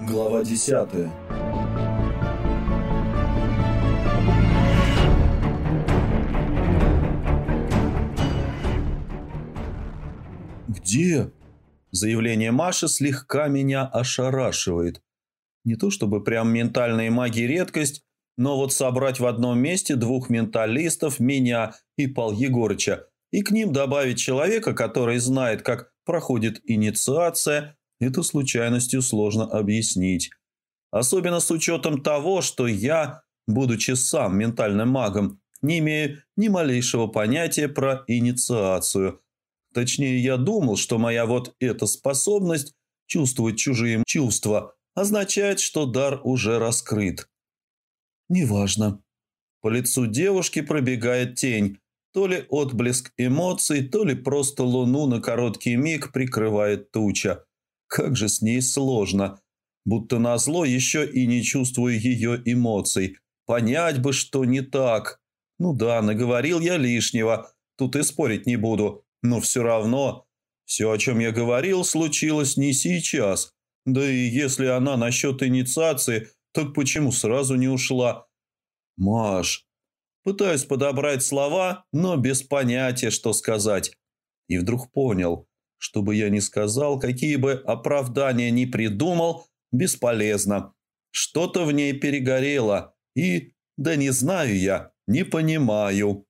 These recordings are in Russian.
Глава десятая «Где?» Заявление Маши слегка меня ошарашивает. Не то чтобы прям ментальные маги редкость, но вот собрать в одном месте двух менталистов, меня и Пал Егорыча, и к ним добавить человека, который знает, как проходит инициация, это случайностью сложно объяснить. Особенно с учетом того, что я, будучи сам ментальным магом, не имею ни малейшего понятия про инициацию. Точнее, я думал, что моя вот эта способность чувствовать чужие чувства означает, что дар уже раскрыт. Неважно. По лицу девушки пробегает тень. То ли отблеск эмоций, то ли просто луну на короткий миг прикрывает туча. Как же с ней сложно. Будто назло еще и не чувствую ее эмоций. Понять бы, что не так. Ну да, наговорил я лишнего. Тут и спорить не буду. Но все равно, все, о чем я говорил, случилось не сейчас. Да и если она насчет инициации, так почему сразу не ушла? Маш. Пытаюсь подобрать слова, но без понятия, что сказать. И вдруг понял, чтобы я не сказал, какие бы оправдания ни придумал, бесполезно. Что-то в ней перегорело. И, да не знаю я, не понимаю.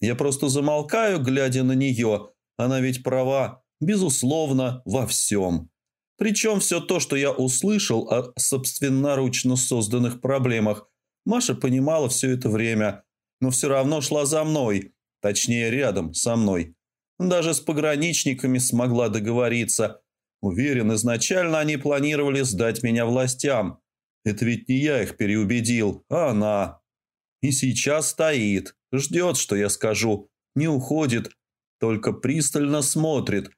Я просто замолкаю, глядя на нее. Она ведь права, безусловно, во всем. Причем все то, что я услышал о собственноручно созданных проблемах, Маша понимала все это время, но все равно шла за мной, точнее рядом со мной. Даже с пограничниками смогла договориться. Уверен, изначально они планировали сдать меня властям. Это ведь не я их переубедил, а она. И сейчас стоит, ждет, что я скажу, не уходит, только пристально смотрит.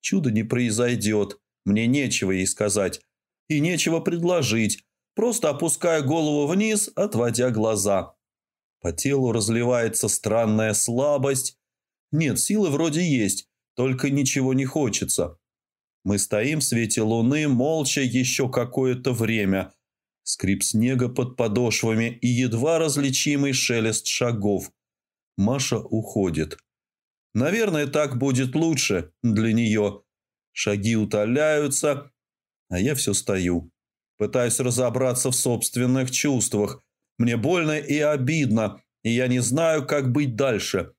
Чудо не произойдет. Мне нечего ей сказать. И нечего предложить. Просто опуская голову вниз, отводя глаза. По телу разливается странная слабость. Нет, силы вроде есть, только ничего не хочется. Мы стоим в свете луны, молча еще какое-то время. Скрип снега под подошвами и едва различимый шелест шагов. Маша уходит. Наверное, так будет лучше для нее. Шаги утоляются, а я все стою. Пытаюсь разобраться в собственных чувствах. Мне больно и обидно, и я не знаю, как быть дальше.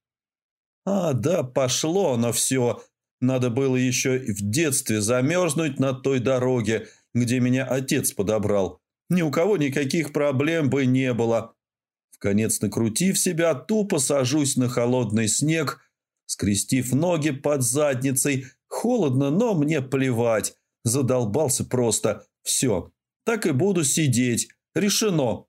А, да, пошло оно все. Надо было еще в детстве замерзнуть на той дороге, где меня отец подобрал. Ни у кого никаких проблем бы не было. В конец накрутив себя, тупо сажусь на холодный снег – скрестив ноги под задницей. Холодно, но мне плевать. Задолбался просто. Все. Так и буду сидеть. Решено.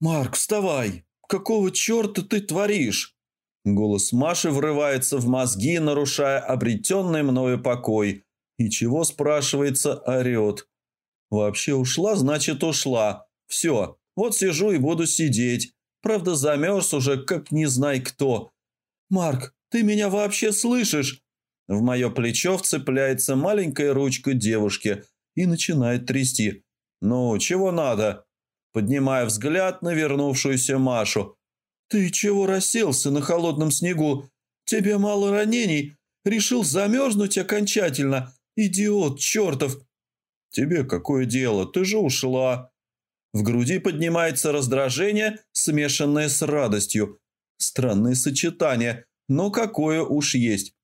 «Марк, вставай! Какого черта ты творишь?» Голос Маши врывается в мозги, нарушая обретенный мною покой. И чего, спрашивается, орет. Вообще ушла, значит ушла. Все, вот сижу и буду сидеть. Правда, замерз уже, как не знай кто. «Марк, ты меня вообще слышишь?» В мое плечо вцепляется маленькая ручка девушки и начинает трясти. «Ну, чего надо?» Поднимая взгляд на вернувшуюся Машу. «Ты чего расселся на холодном снегу? Тебе мало ранений? Решил замерзнуть окончательно? Идиот чертов!» «Тебе какое дело? Ты же ушла!» В груди поднимается раздражение, смешанное с радостью. Странное сочетание, но какое уж есть.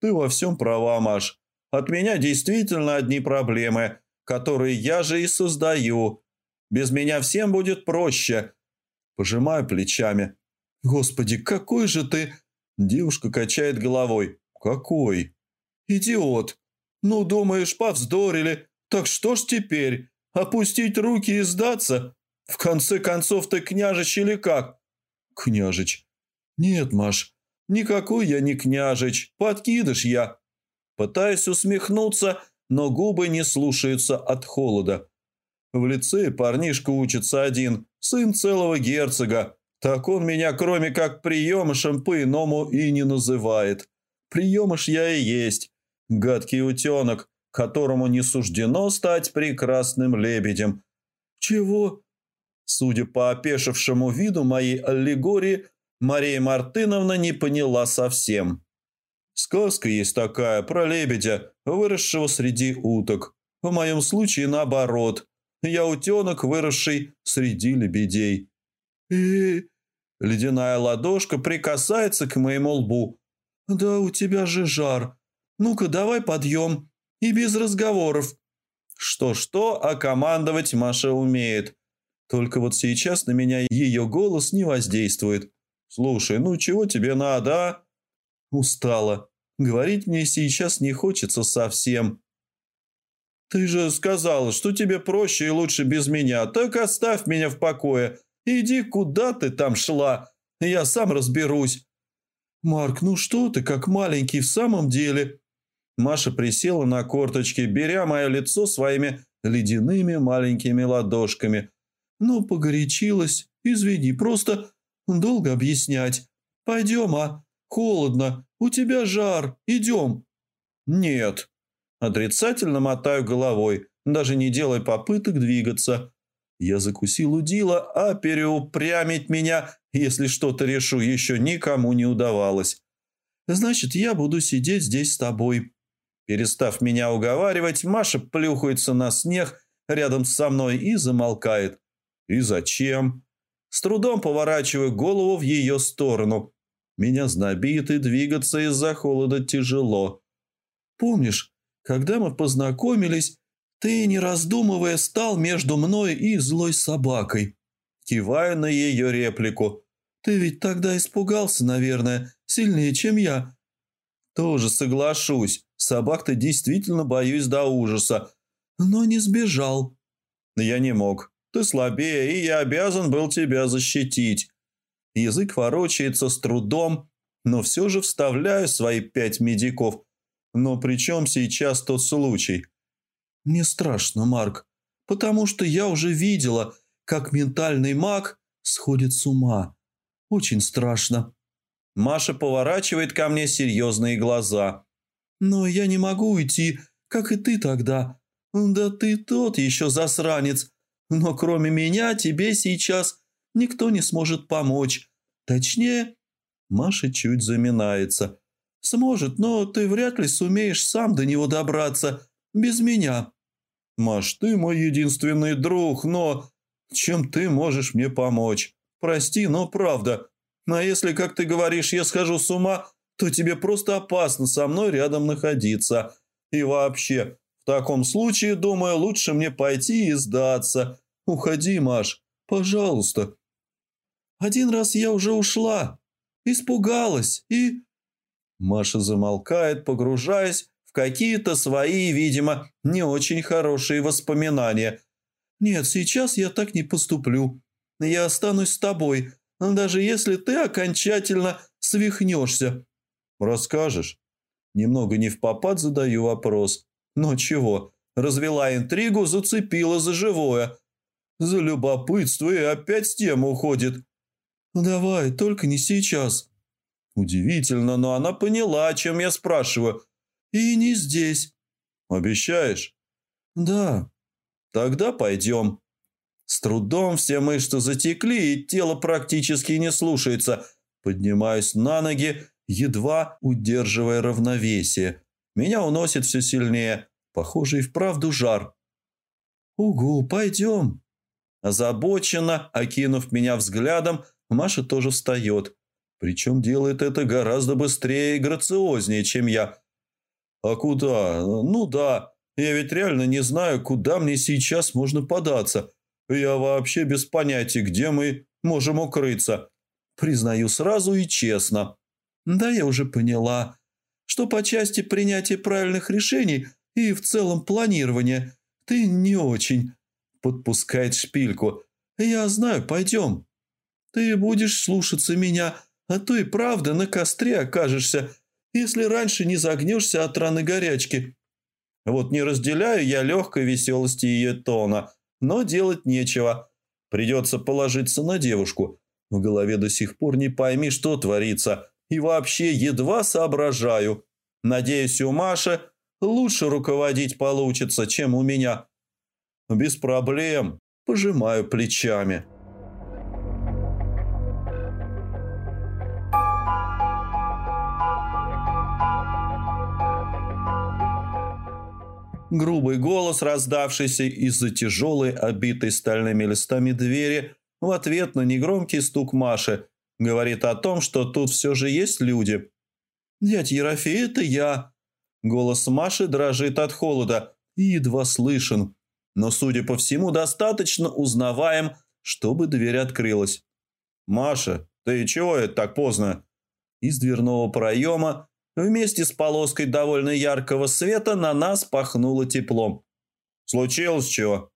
Ты во всем права, Маш. От меня действительно одни проблемы, которые я же и создаю. Без меня всем будет проще. Пожимаю плечами. Господи, какой же ты... Девушка качает головой. Какой? Идиот. Ну, думаешь, повздорили. Так что ж теперь? Опустить руки и сдаться? В конце концов, ты княжич или как? Княжич. «Нет, Маш, никакой я не княжич, подкидыш я». Пытаюсь усмехнуться, но губы не слушаются от холода. В лице парнишка учится один, сын целого герцога. Так он меня, кроме как приемышем, по-иному и не называет. Приемыш я и есть. Гадкий утенок, которому не суждено стать прекрасным лебедем. Чего? Судя по опешившему виду моей аллегории, Мария Мартыновна не поняла совсем. Сказка есть такая про лебедя, выросшего среди уток. В моем случае наоборот. Я утенок, выросший среди лебедей. И ледяная ладошка прикасается к моему лбу. Да у тебя же жар. Ну-ка, давай подъем. И без разговоров. Что-что, а командовать Маша умеет. Только вот сейчас на меня ее голос не воздействует. «Слушай, ну чего тебе надо, а?» Устала. Говорить мне сейчас не хочется совсем. «Ты же сказала, что тебе проще и лучше без меня. Так оставь меня в покое. Иди, куда ты там шла. Я сам разберусь». «Марк, ну что ты, как маленький в самом деле?» Маша присела на корточки, беря мое лицо своими ледяными маленькими ладошками. «Ну, погорячилась. Извини, просто долго объяснять. Пойдем, а? Холодно. У тебя жар. Идем». «Нет». Отрицательно мотаю головой, даже не делая попыток двигаться. Я закусил удила, а переупрямить меня, если что-то решу, еще никому не удавалось. «Значит, я буду сидеть здесь с тобой». Перестав меня уговаривать, Маша плюхается на снег рядом со мной и замолкает. «И зачем?» С трудом поворачиваю голову в ее сторону. Меня знобит и двигаться из-за холода тяжело. «Помнишь, когда мы познакомились, ты, не раздумывая, стал между мной и злой собакой?» Киваю на ее реплику. «Ты ведь тогда испугался, наверное, сильнее, чем я». «Тоже соглашусь. Собак-то действительно боюсь до ужаса. Но не сбежал». «Я не мог. Ты слабее, и я обязан был тебя защитить. Язык ворочается с трудом, но все же вставляю свои пять медиков. Но при чем сейчас тот случай? Мне страшно, Марк, потому что я уже видела, как ментальный маг сходит с ума. Очень страшно. Маша поворачивает ко мне серьезные глаза. Но я не могу уйти, как и ты тогда. Да ты тот еще засранец. Но кроме меня тебе сейчас никто не сможет помочь. Точнее, Маша чуть заминается. Сможет, но ты вряд ли сумеешь сам до него добраться. Без меня. Маш, ты мой единственный друг, но... Чем ты можешь мне помочь? Прости, но правда. А если, как ты говоришь, я схожу с ума, то тебе просто опасно со мной рядом находиться. И вообще, в таком случае, думаю, лучше мне пойти и сдаться. Уходи, Маш, пожалуйста. Один раз я уже ушла. Испугалась и... Маша замолкает, погружаясь в какие-то свои, видимо, не очень хорошие воспоминания. «Нет, сейчас я так не поступлю. Я останусь с тобой, даже если ты окончательно свихнешься». «Расскажешь?» Немного не в попад задаю вопрос. «Но чего? Развела интригу, зацепила за живое. За любопытство и опять с тем уходит». «Давай, только не сейчас». Удивительно, но она поняла, о чем я спрашиваю. «И не здесь». «Обещаешь?» «Да». «Тогда пойдем». С трудом все мышцы затекли, и тело практически не слушается. Поднимаюсь на ноги, едва удерживая равновесие. Меня уносит все сильнее. Похоже, и вправду жар. «Угу, пойдем». Озабоченно, окинув меня взглядом, Маша тоже встает. Причем делает это гораздо быстрее и грациознее, чем я. «А куда? Ну да, я ведь реально не знаю, куда мне сейчас можно податься. Я вообще без понятия, где мы можем укрыться. Признаю сразу и честно. Да, я уже поняла, что по части принятия правильных решений и в целом планирования ты не очень...» Подпускает шпильку. «Я знаю, пойдем». «Ты будешь слушаться меня, а то и правда на костре окажешься, если раньше не загнешься от раны горячки». Вот не разделяю я легкой веселости ее тона, но делать нечего. Придется положиться на девушку. В голове до сих пор не пойми, что творится, и вообще едва соображаю. Надеюсь, у Маши лучше руководить получится, чем у меня. Без проблем, пожимаю плечами. Грубый голос, раздавшийся из-за тяжелой, обитой стальными листами двери, в ответ на негромкий стук Маши, говорит о том, что тут все же есть люди. «Дядь Ерофей, это я!» Голос Маши дрожит от холода и едва слышен, но, судя по всему, достаточно узнаваем, чтобы дверь открылась. «Маша, ты чего это так поздно?» Из дверного проема Вместе с полоской довольно яркого света на нас пахнуло теплом. «Случилось чего?»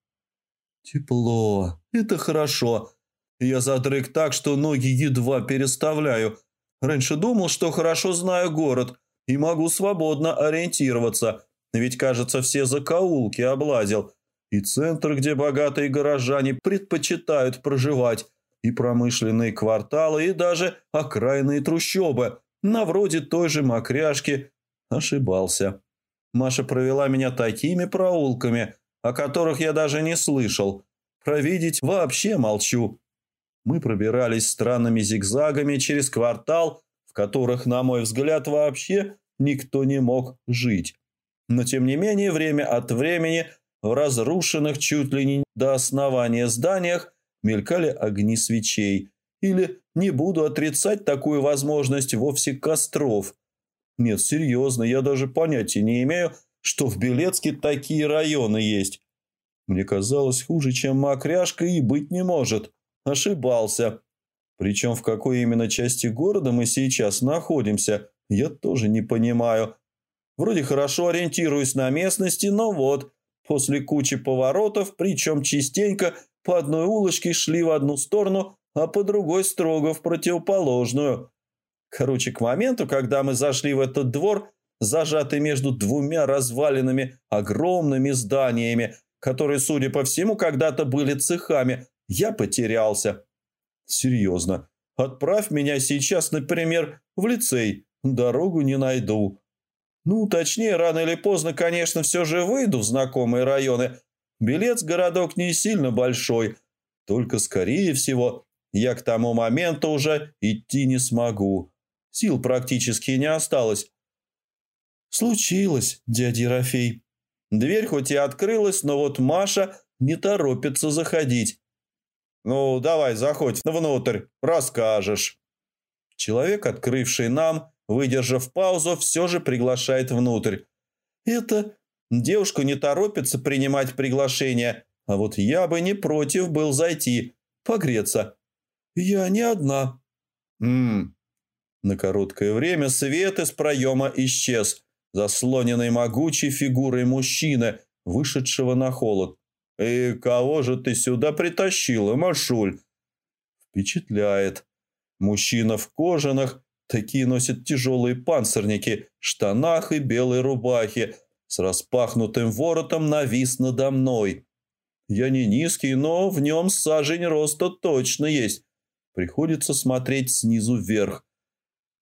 «Тепло. Это хорошо. Я задрыг так, что ноги едва переставляю. Раньше думал, что хорошо знаю город и могу свободно ориентироваться, ведь, кажется, все закоулки облазил. И центр, где богатые горожане предпочитают проживать, и промышленные кварталы, и даже окраинные трущобы – на вроде той же мокряшки, ошибался. Маша провела меня такими проулками, о которых я даже не слышал. Провидеть вообще молчу. Мы пробирались странными зигзагами через квартал, в которых, на мой взгляд, вообще никто не мог жить. Но, тем не менее, время от времени в разрушенных чуть ли не до основания зданиях мелькали огни свечей – или не буду отрицать такую возможность вовсе костров. Нет, серьезно, я даже понятия не имею, что в Белецке такие районы есть. Мне казалось, хуже, чем Макряшка, и быть не может. Ошибался. Причем в какой именно части города мы сейчас находимся, я тоже не понимаю. Вроде хорошо ориентируюсь на местности, но вот, после кучи поворотов, причем частенько по одной улочке шли в одну сторону, а по другой строго в противоположную. Короче, к моменту, когда мы зашли в этот двор, зажатый между двумя развалинами огромными зданиями, которые, судя по всему, когда-то были цехами, я потерялся. Серьезно, отправь меня сейчас, например, в лицей, дорогу не найду. Ну, точнее, рано или поздно, конечно, все же выйду в знакомые районы. Белец городок не сильно большой, только, скорее всего, я к тому моменту уже идти не смогу. Сил практически не осталось. Случилось, дядя Ерофей. Дверь хоть и открылась, но вот Маша не торопится заходить. «Ну, давай, заходь внутрь, расскажешь». Человек, открывший нам, выдержав паузу, все же приглашает внутрь. «Это...» Девушка не торопится принимать приглашение, а вот я бы не против был зайти, погреться. «Я не одна». «Ммм». На короткое время свет из проема исчез, заслоненный могучей фигурой мужчины, вышедшего на холод. «И кого же ты сюда притащила, Машуль?» Впечатляет. Мужчина в кожаных, такие носят тяжелые панцирники, штанах и белой рубахе, с распахнутым воротом навис надо мной. Я не низкий, но в нем сажень роста точно есть. Приходится смотреть снизу вверх.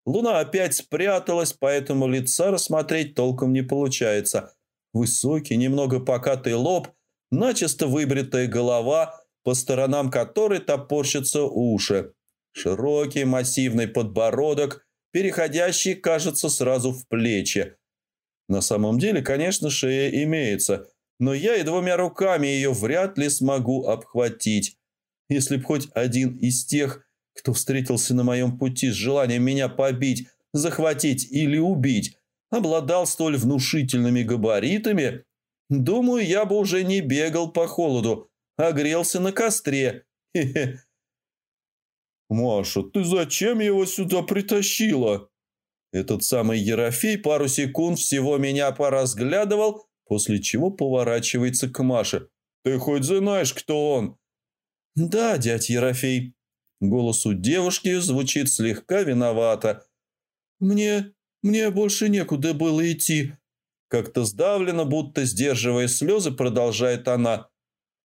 Луна опять спряталась, поэтому лица рассмотреть толком не получается. Высокий, немного покатый лоб, начисто выбритая голова, по сторонам которой топорщатся уши. Широкий массивный подбородок, переходящий, кажется, сразу в плечи. На самом деле, конечно, шея имеется, но я и двумя руками ее вряд ли смогу обхватить. Если б хоть один из тех, кто встретился на моем пути с желанием меня побить, захватить или убить, обладал столь внушительными габаритами, думаю, я бы уже не бегал по холоду, а грелся на костре. «Маша, ты зачем его сюда притащила?» Этот самый Ерофей пару секунд всего меня поразглядывал, после чего поворачивается к Маше. «Ты хоть знаешь, кто он?» «Да, дядь Ерофей». Голос у девушки звучит слегка виновато. «Мне... мне больше некуда было идти». Как-то сдавленно, будто сдерживая слезы, продолжает она.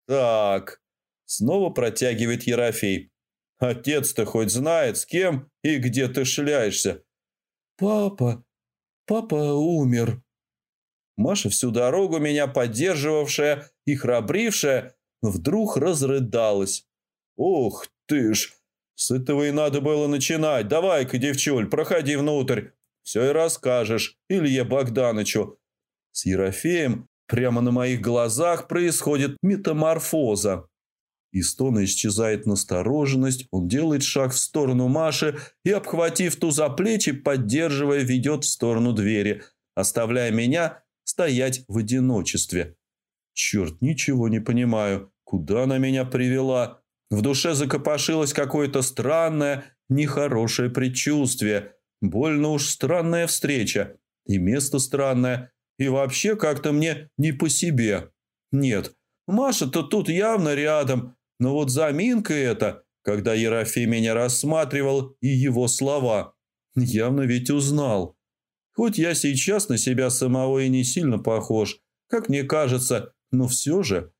«Так...» Снова протягивает Ерофей. Отец-то хоть знает, с кем и где ты шляешься?» «Папа, папа умер». Маша всю дорогу меня поддерживавшая и храбрившая вдруг разрыдалась. «Ух ты ж! С этого и надо было начинать. Давай-ка, девчуль, проходи внутрь. Все и расскажешь Илье Богданычу». С Ерофеем прямо на моих глазах происходит метаморфоза. Из тона исчезает настороженность, он делает шаг в сторону Маши и, обхватив ту за плечи, поддерживая, ведет в сторону двери, оставляя меня стоять в одиночестве. Черт, ничего не понимаю. Куда она меня привела? В душе закопошилось какое-то странное, нехорошее предчувствие. Больно уж странная встреча. И место странное. И вообще как-то мне не по себе. Нет, Маша-то тут явно рядом. Но вот заминка эта, когда Ерофей меня рассматривал, и его слова. Явно ведь узнал. Хоть я сейчас на себя самого и не сильно похож, как мне кажется, но все же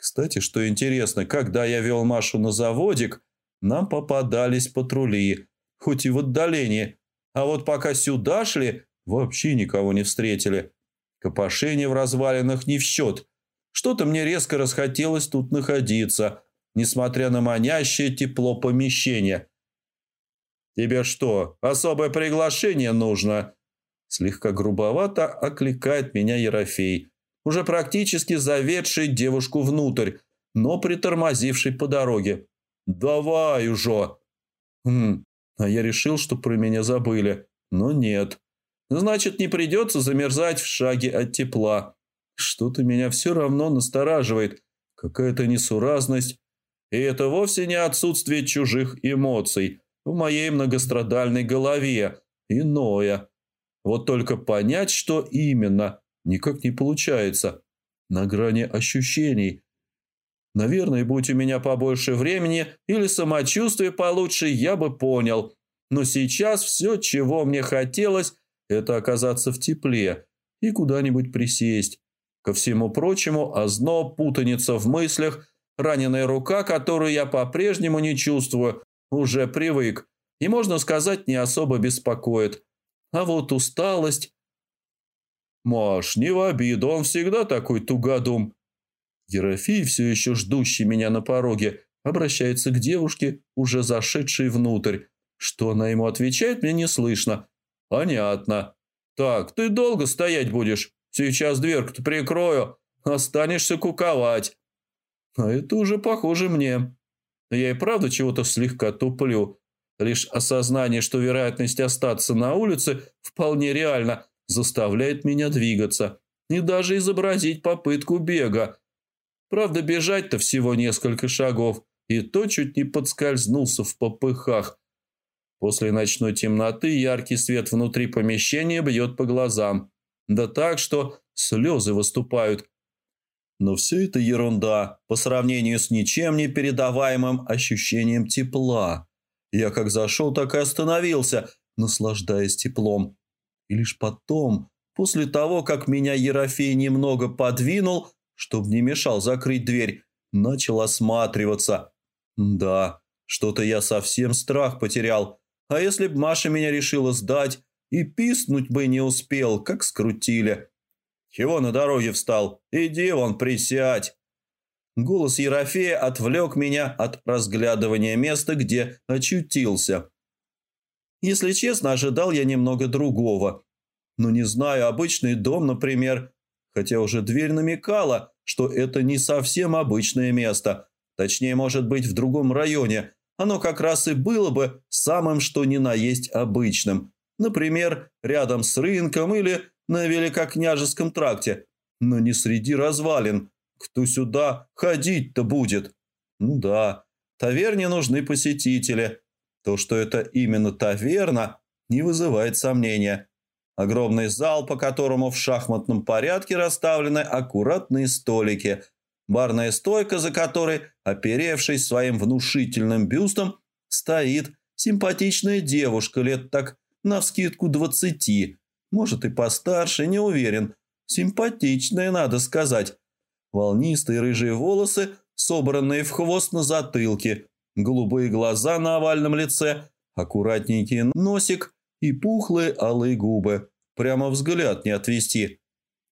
кстати, что интересно, когда я вел Машу на заводик, нам попадались патрули, хоть и в отдалении. А вот пока сюда шли, вообще никого не встретили. Копошение в развалинах не в счет. Что-то мне резко расхотелось тут находиться, несмотря на манящее тепло помещения. «Тебе что, особое приглашение нужно?» Слегка грубовато окликает меня Ерофей, уже практически заведший девушку внутрь, но притормозивший по дороге. «Давай уже!» «Хм, а я решил, что про меня забыли. Но нет. Значит, не придется замерзать в шаге от тепла. Что-то меня все равно настораживает. Какая-то несуразность. И это вовсе не отсутствие чужих эмоций в моей многострадальной голове. Иное. Вот только понять, что именно, никак не получается. На грани ощущений. Наверное, будь у меня побольше времени или самочувствия получше, я бы понял. Но сейчас все, чего мне хотелось, это оказаться в тепле и куда-нибудь присесть. Ко всему прочему, озноб, путаница в мыслях, раненая рука, которую я по-прежнему не чувствую, уже привык и, можно сказать, не особо беспокоит. А вот усталость «Маш, не в обиду, он всегда такой тугодум». Ерофей, все еще ждущий меня на пороге, обращается к девушке, уже зашедшей внутрь. Что она ему отвечает, мне не слышно. «Понятно. Так, ты долго стоять будешь? Сейчас дверку-то прикрою. Останешься куковать». А это уже похоже мне. Я и правда чего-то слегка туплю. Лишь осознание, что вероятность остаться на улице вполне реальна, заставляет меня двигаться и даже изобразить попытку бега. Правда, бежать-то всего несколько шагов, и то чуть не подскользнулся в попыхах. После ночной темноты яркий свет внутри помещения бьет по глазам. Да так, что слезы выступают. Но все это ерунда по сравнению с ничем не передаваемым ощущением тепла. Я как зашел, так и остановился, наслаждаясь теплом. И лишь потом, после того, как меня Ерофей немного подвинул, чтобы не мешал закрыть дверь, начал осматриваться. Да, что-то я совсем страх потерял. А если б Маша меня решила сдать, и писнуть бы не успел, как скрутили. Чего на дороге встал? Иди вон, присядь. Голос Ерофея отвлек меня от разглядывания места, где очутился. Если честно, ожидал я немного другого. Ну, не знаю, обычный дом, например. Хотя уже дверь намекала, что это не совсем обычное место. Точнее, может быть, в другом районе. Оно как раз и было бы самым что ни на есть обычным. Например, рядом с рынком или на Великокняжеском тракте. Но не среди развалин. Кто сюда ходить-то будет? Ну да, таверне нужны посетители. То, что это именно таверна, не вызывает сомнения. Огромный зал, по которому в шахматном порядке расставлены аккуратные столики. Барная стойка, за которой, оперевшись своим внушительным бюстом, стоит симпатичная девушка лет так навскидку двадцати. Может и постарше, не уверен. Симпатичная, надо сказать. Волнистые рыжие волосы, собранные в хвост на затылке, Голубые глаза на овальном лице, аккуратненький носик и пухлые алые губы. Прямо взгляд не отвести.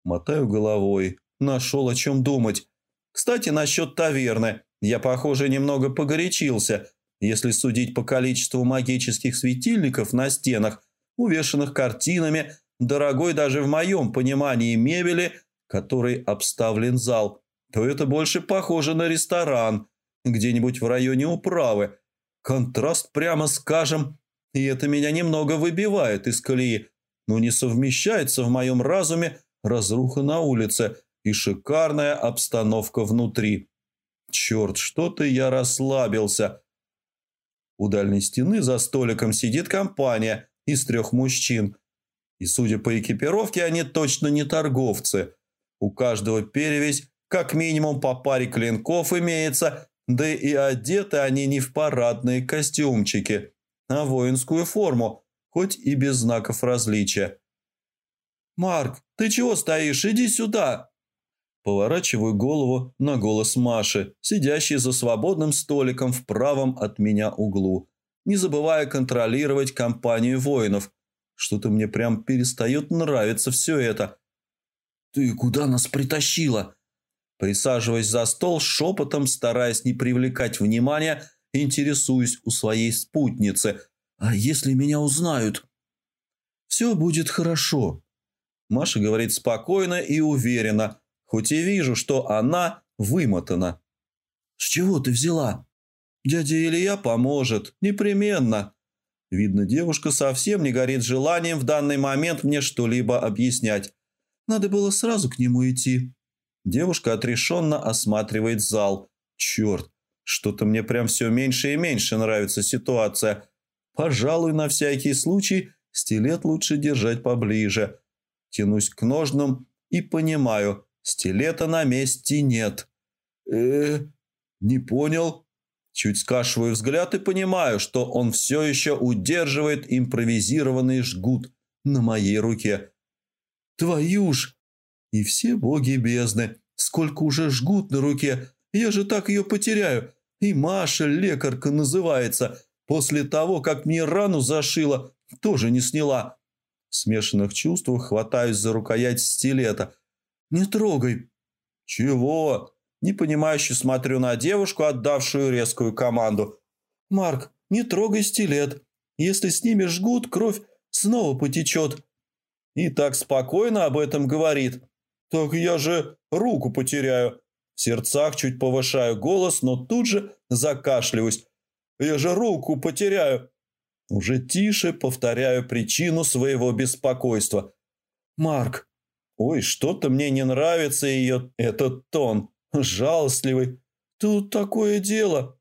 Мотаю головой. Нашел о чем думать. Кстати, насчет таверны. Я, похоже, немного погорячился. Если судить по количеству магических светильников на стенах, увешанных картинами, дорогой даже в моем понимании мебели, которой обставлен зал, то это больше похоже на ресторан, где-нибудь в районе управы. Контраст, прямо скажем, и это меня немного выбивает из колеи, но не совмещается в моем разуме разруха на улице и шикарная обстановка внутри. Черт, что-то я расслабился. У дальней стены за столиком сидит компания из трех мужчин. И, судя по экипировке, они точно не торговцы. У каждого перевесь как минимум по паре клинков имеется, да и одеты они не в парадные костюмчики, а воинскую форму, хоть и без знаков различия. «Марк, ты чего стоишь? Иди сюда!» Поворачиваю голову на голос Маши, сидящей за свободным столиком в правом от меня углу, не забывая контролировать компанию воинов. Что-то мне прям перестает нравиться все это. «Ты куда нас притащила?» Присаживаясь за стол, шепотом, стараясь не привлекать внимания, интересуюсь у своей спутницы. «А если меня узнают?» «Все будет хорошо», – Маша говорит спокойно и уверенно, хоть и вижу, что она вымотана. «С чего ты взяла?» «Дядя Илья поможет, непременно». Видно, девушка совсем не горит желанием в данный момент мне что-либо объяснять. Надо было сразу к нему идти. Девушка отрешенно осматривает зал. Черт, что-то мне прям все меньше и меньше нравится ситуация. Пожалуй, на всякий случай стилет лучше держать поближе. Тянусь к ножным и понимаю, стилета на месте нет. э не понял. Чуть скашиваю взгляд и понимаю, что он все еще удерживает импровизированный жгут на моей руке. Твою ж! И все боги бездны, сколько уже жгут на руке, я же так ее потеряю. И Маша, лекарка, называется, после того, как мне рану зашила, тоже не сняла. В смешанных чувствах хватаюсь за рукоять стилета. «Не трогай!» «Чего?» Непонимающе смотрю на девушку, отдавшую резкую команду. «Марк, не трогай стилет. Если снимешь жгут, кровь снова потечет». И так спокойно об этом говорит. «Так я же руку потеряю». В сердцах чуть повышаю голос, но тут же закашливаюсь. «Я же руку потеряю». Уже тише повторяю причину своего беспокойства. «Марк». Ой, что-то мне не нравится ее этот тон. Жалостливый. Тут такое дело.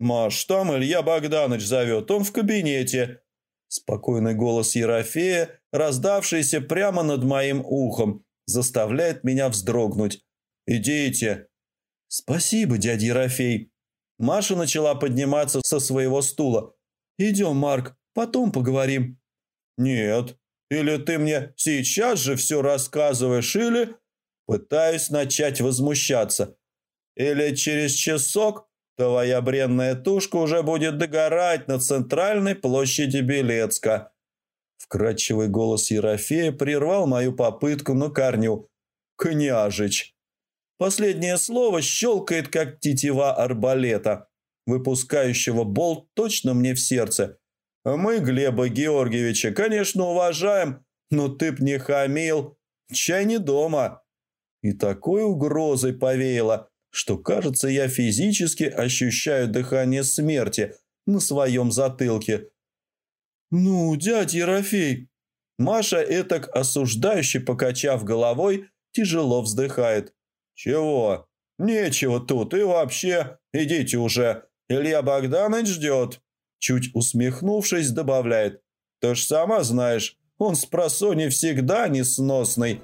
Маш, там Илья Богданович зовет, он в кабинете. Спокойный голос Ерофея, раздавшийся прямо над моим ухом, заставляет меня вздрогнуть. «Идите». «Спасибо, дядя Ерофей». Маша начала подниматься со своего стула. «Идем, Марк, потом поговорим». «Нет. Или ты мне сейчас же все рассказываешь, или...» Пытаюсь начать возмущаться. «Или через часок твоя бренная тушка уже будет догорать на центральной площади Белецка». Вкрадчивый голос Ерофея прервал мою попытку на корню. «Княжич!» Последнее слово щелкает, как тетива арбалета, выпускающего болт точно мне в сердце. Мы Глеба Георгиевича, конечно, уважаем, но ты б не хамил. Чай не дома. И такой угрозой повеяло, что, кажется, я физически ощущаю дыхание смерти на своем затылке. «Ну, дядя Ерофей!» Маша, этак осуждающе покачав головой, тяжело вздыхает. «Чего? Нечего тут, и вообще, идите уже, Илья Богданович ждет». Чуть усмехнувшись, добавляет. «Ты ж сама знаешь, он с просони всегда несносный».